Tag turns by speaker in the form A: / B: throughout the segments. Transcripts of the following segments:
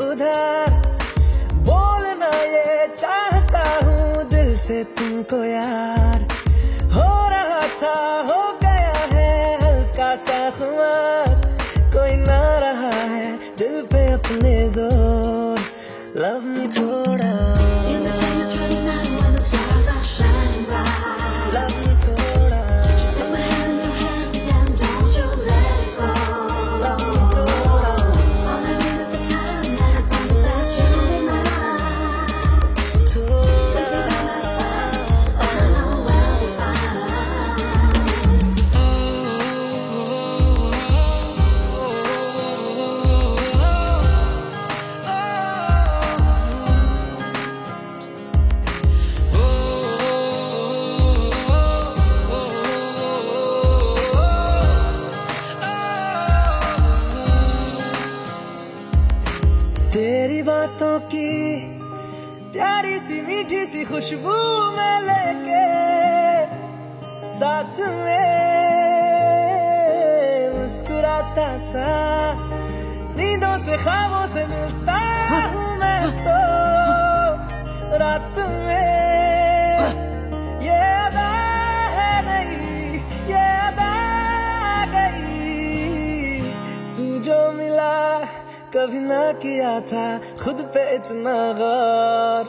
A: उधार। बोलना ये, चाहता हूँ दिल से तुमको यार। हो रहा था, हो गया है, हल्का सा खुमार कोई ना रहा है, दिल पे अपने ज़ोर। लव मी थोड़ा तेरी बातों की प्यारी सी मीठी सी खुशबू में लेके साथ में मुस्कुराता सा नींदों से ख्वाबों से मिलता हूँ। मैं तो। रात में कभी ना किया था खुद पे इतना गौर।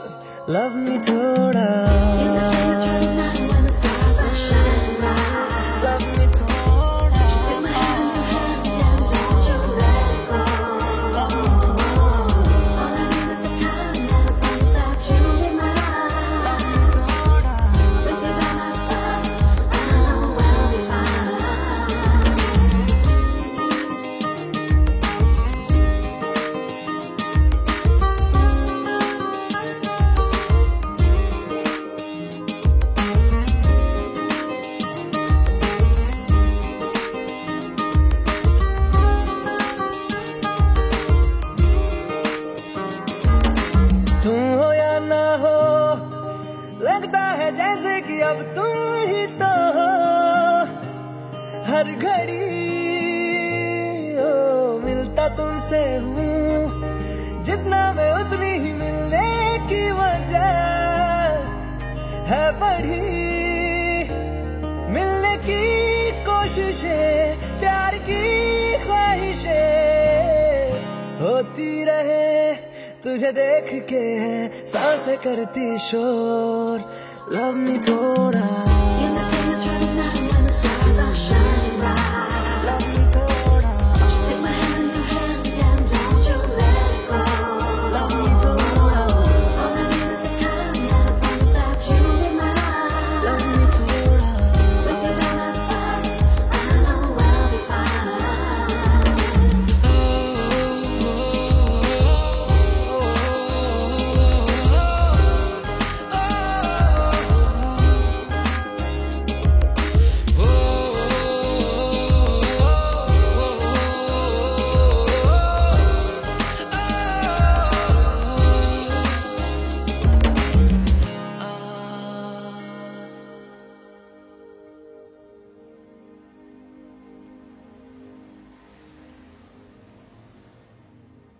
A: लव मी थोड़ा। अब तुम ही तो हो हर घड़ी। ओ, मिलता तुमसे हूँ, जितना मैं उतनी ही मिलने की वजह है बढ़ी। मिलने की कोशिशें, प्यार की ख्वाहिशें होती रहे, तुझे देख के है, साँसें करती शोर। Love me total.
B: In the daytime, the stars.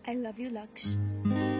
C: I love you, Laksh.